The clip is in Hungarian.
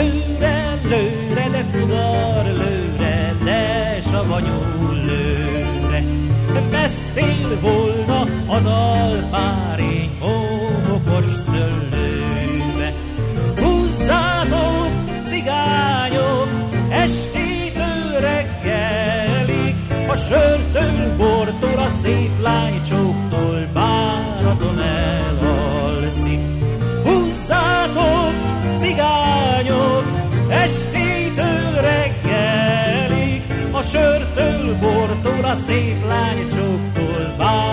Lőre, lőre, de cudar, lőre, de savanyú lőre. Vesztél volna az alpári homokos szöllőbe. Húzzátok, cigányok, estitől reggelig, a sörtől, bortól, a szép lájcsóktól bánatom elalszik. A sörtől, bortól, a szép lánycsoktól bánatom el.